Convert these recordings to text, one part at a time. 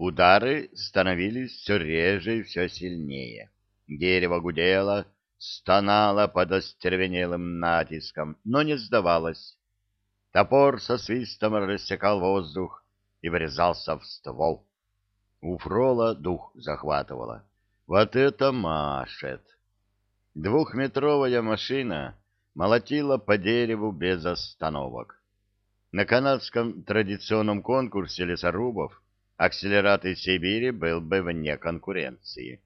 Удары становились все реже и все сильнее. Дерево гудело, стонало под остервенелым натиском, но не сдавалось. Топор со свистом рассекал воздух и врезался в ствол. У Фрола дух захватывало. Вот это машет! Двухметровая машина молотила по дереву без остановок. На канадском традиционном конкурсе лесорубов акселерат из Сибири был бы вне конкуренции.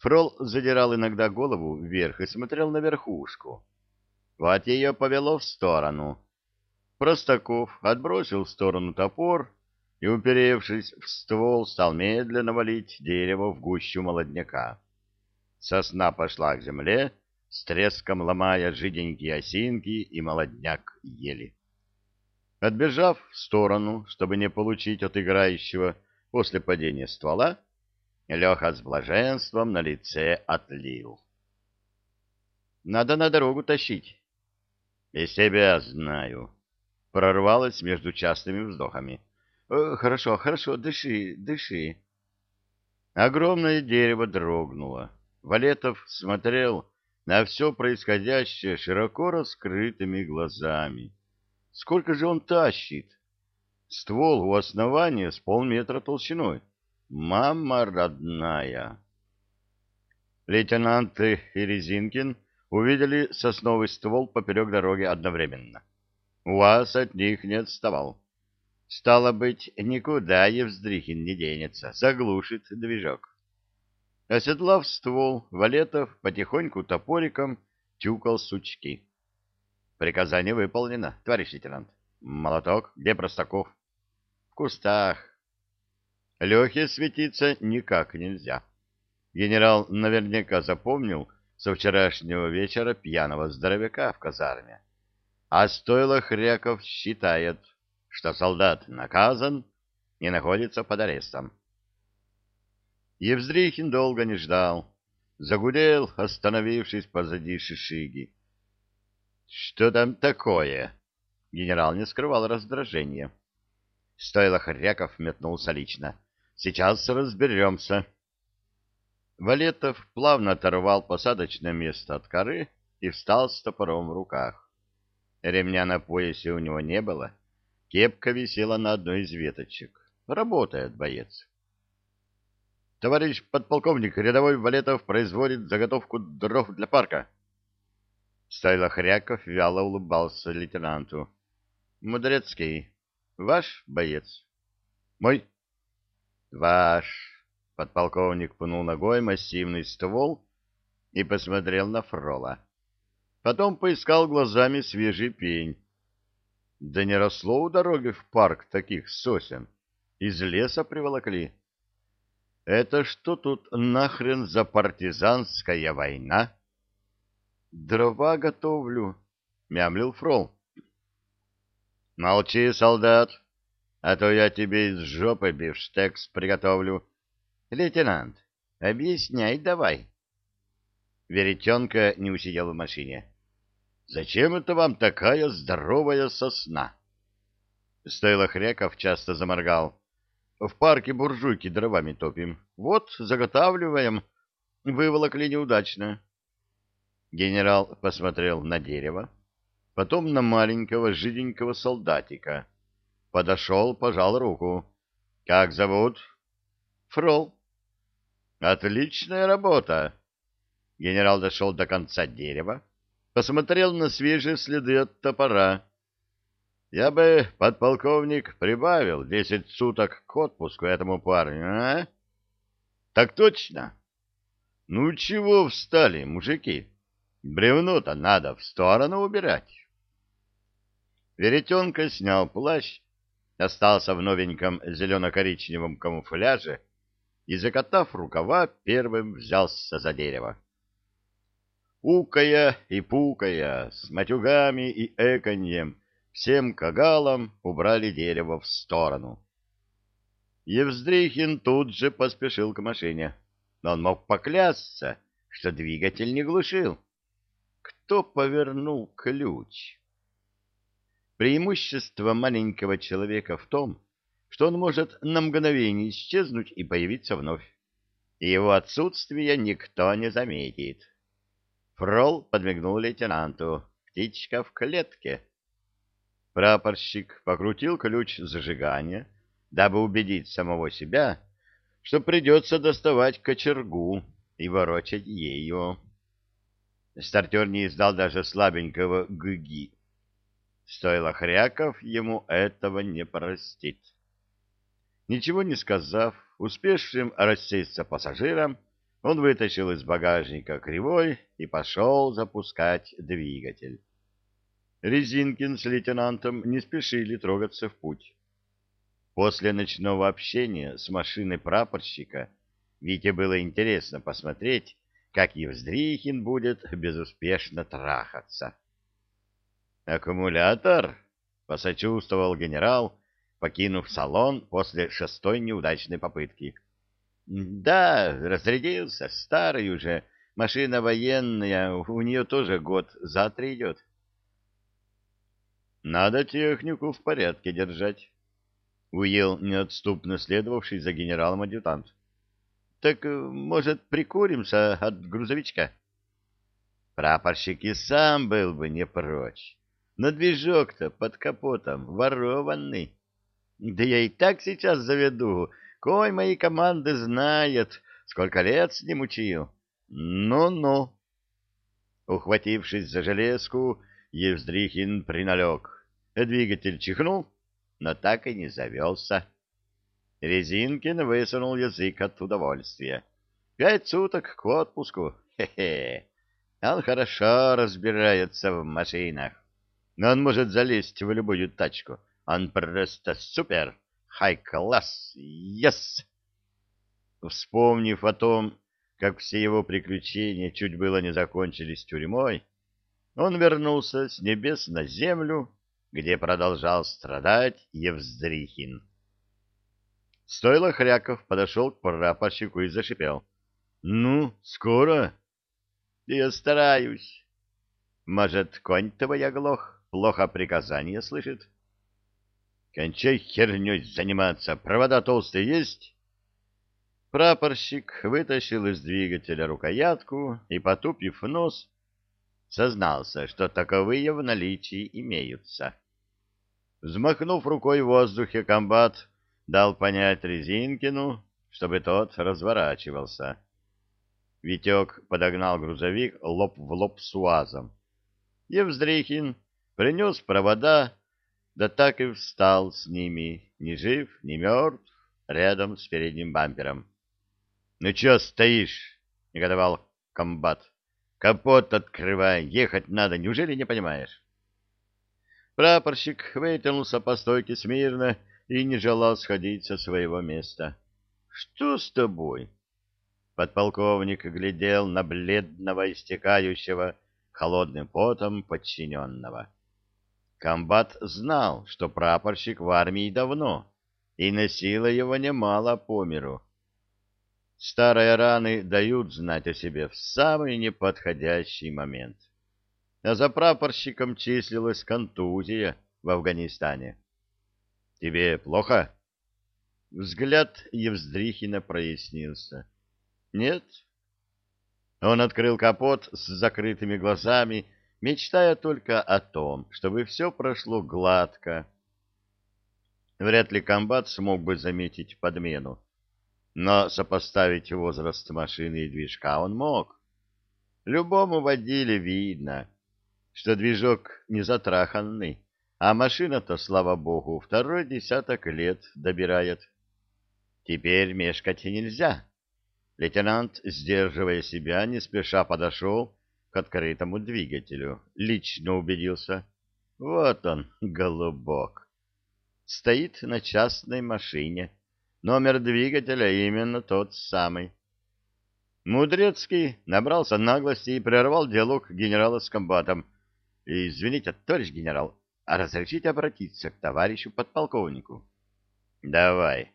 Фрол задирал иногда голову вверх и смотрел на верхушку. Вот ее повело в сторону. Простаков отбросил в сторону топор и, уперевшись в ствол, стал медленно валить дерево в гущу молодняка. Сосна пошла к земле, с треском ломая жиденькие осинки и молодняк ели. Отбежав в сторону, чтобы не получить от играющего после падения ствола, Леха с блаженством на лице отлил. «Надо на дорогу тащить». «И себя знаю», — прорвалось между частыми вздохами. «Э, «Хорошо, хорошо, дыши, дыши». Огромное дерево дрогнуло. Валетов смотрел на все происходящее широко раскрытыми глазами. Сколько же он тащит? Ствол у основания с полметра толщиной. Мама родная! Лейтенант и Резинкин увидели сосновый ствол поперек дороги одновременно. УАЗ от них не отставал. Стало быть, никуда Евздрихин не денется, заглушит движок. Оседлав ствол, Валетов потихоньку топориком тюкал сучки. Приказание выполнено, товарищ лейтенант. Молоток, где Простаков? В кустах. Лехе светиться никак нельзя. Генерал наверняка запомнил со вчерашнего вечера пьяного здоровяка в казарме. А стоило Хряков считает, что солдат наказан и находится под арестом. Евздрихин долго не ждал. Загудел, остановившись позади Шишиги. — Что там такое? Генерал не скрывал раздражения. Стоило Хряков метнулся лично. — Сейчас разберемся. Валетов плавно оторвал посадочное место от коры и встал с топором в руках. Ремня на поясе у него не было. Кепка висела на одной из веточек. Работает боец. Товарищ подполковник, рядовой Валетов производит заготовку дров для парка. Стойло Хряков вяло улыбался лейтенанту. Мудрецкий, ваш боец? Мой? Ваш. Подполковник пнул ногой массивный ствол и посмотрел на Фрола. Потом поискал глазами свежий пень. Да не росло у дороги в парк таких сосен. Из леса приволокли. Это что тут нахрен за партизанская война? Дрова готовлю, мямлил Фрол. Молчи, солдат, а то я тебе из жопы бифштекс приготовлю. Лейтенант, объясняй давай. Веретенка не усидел в машине. Зачем это вам такая здоровая сосна? Стоило Хряков часто заморгал. В парке буржуйки дровами топим. Вот, заготавливаем. Выволокли неудачно. Генерал посмотрел на дерево, потом на маленького жиденького солдатика. Подошел, пожал руку. «Как зовут?» «Фрол». «Отличная работа!» Генерал дошел до конца дерева, посмотрел на свежие следы от топора я бы, подполковник, прибавил десять суток к отпуску этому парню, а? Так точно. Ну чего встали, мужики? Бревно-то надо в сторону убирать. Веретенка снял плащ, остался в новеньком зелено-коричневом камуфляже и, закатав рукава, первым взялся за дерево. Укая и пукая, с матюгами и эканьем, всем кагалам убрали дерево в сторону. Евздрихин тут же поспешил к машине, но он мог поклясться, что двигатель не глушил. Кто повернул ключ? Преимущество маленького человека в том, что он может на мгновение исчезнуть и появиться вновь. И его отсутствие никто не заметит. Фрол подмигнул лейтенанту. «Птичка в клетке». Прапорщик покрутил ключ зажигания, дабы убедить самого себя, что придется доставать кочергу и ворочать ею. Стартер не издал даже слабенького гыги. Стоило Хряков ему этого не простит. Ничего не сказав, успевшим рассесться пассажирам, он вытащил из багажника кривой и пошел запускать двигатель. Резинкин с лейтенантом не спешили трогаться в путь. После ночного общения с машиной прапорщика Вите было интересно посмотреть, как Евздрихин будет безуспешно трахаться. «Аккумулятор?» — посочувствовал генерал, покинув салон после шестой неудачной попытки. «Да, разрядился, старый уже, машина военная, у нее тоже год за три идет». «Надо технику в порядке держать», — уел неотступно следовавший за генералом адъютант. Так, э, может, прикуримся от грузовичка? Прапорщик и сам был бы не прочь. Но движок-то под капотом ворованный. Да я и так сейчас заведу. Кой мои команды знает, сколько лет с ним учил. Ну-ну. Ухватившись за железку, Евздрихин приналег. Двигатель чихнул, но так и не завелся. Резинкин высунул язык от удовольствия. Пять суток к отпуску. Хе-хе. Он хорошо разбирается в машинах. Но он может залезть в любую тачку. Он просто супер. Хай-класс. Yes! Вспомнив о том, как все его приключения чуть было не закончились тюрьмой, он вернулся с небес на землю, где продолжал страдать Евздрихин. Стоило Хряков подошел к прапорщику и зашипел. — Ну, скоро? — Я стараюсь. — Может, конь твой оглох, плохо приказания слышит? — Кончай херней заниматься, провода толстые есть? Прапорщик вытащил из двигателя рукоятку и, потупив нос, сознался, что таковые в наличии имеются. Взмахнув рукой в воздухе, комбат дал понять Резинкину, чтобы тот разворачивался. Витек подогнал грузовик лоб в лоб с УАЗом. Евздрихин принес провода, да так и встал с ними, ни жив, ни мертв, рядом с передним бампером. — Ну чё стоишь? — негодовал комбат. — Капот открывай, ехать надо, неужели не понимаешь? Прапорщик вытянулся по стойке смирно и не желал сходить со своего места. — Что с тобой? Подполковник глядел на бледного, истекающего холодным потом подчиненного. Комбат знал, что прапорщик в армии давно, и носило его немало по миру. Старые раны дают знать о себе в самый неподходящий момент. А за прапорщиком числилась контузия в Афганистане. Тебе плохо? Взгляд Евздрихина прояснился. Нет. Он открыл капот с закрытыми глазами, мечтая только о том, чтобы все прошло гладко. Вряд ли комбат смог бы заметить подмену, но сопоставить возраст машины и движка он мог. Любому водиле видно, что движок не затраханный, а машина-то, слава богу, второй десяток лет добирает. Теперь мешкать нельзя. Лейтенант, сдерживая себя, не спеша подошел к открытому двигателю. Лично убедился. Вот он, голубок. Стоит на частной машине. Номер двигателя именно тот самый. Мудрецкий набрался наглости и прервал диалог генерала с комбатом. «Извините, товарищ генерал, разрешите обратиться к товарищу подполковнику? — Давай.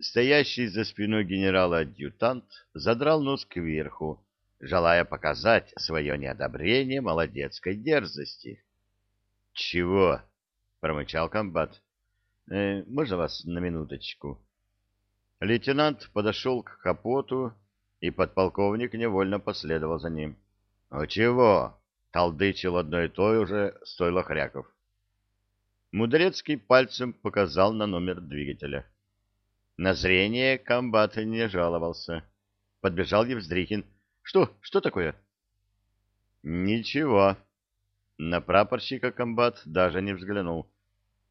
Стоящий за спиной генерала-адъютант задрал нос кверху, желая показать свое неодобрение молодецкой дерзости. — Чего? — промычал комбат. — э, можно вас на минуточку?» Лейтенант подошел к капоту, и подполковник невольно последовал за ним. «А чего?» — толдычил одно и то же стойло Хряков. Мудрецкий пальцем показал на номер двигателя. На зрение комбат не жаловался. Подбежал Евздрихин. «Что? Что такое?» «Ничего». На прапорщика комбат даже не взглянул.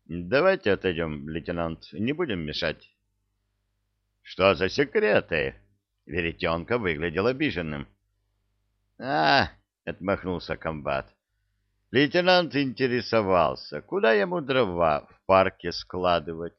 «Давайте отойдем, лейтенант, не будем мешать». «Что за секреты?» Веретенка выглядел обиженным. «А!» — отмахнулся комбат. Лейтенант интересовался, куда ему дрова в парке складывать.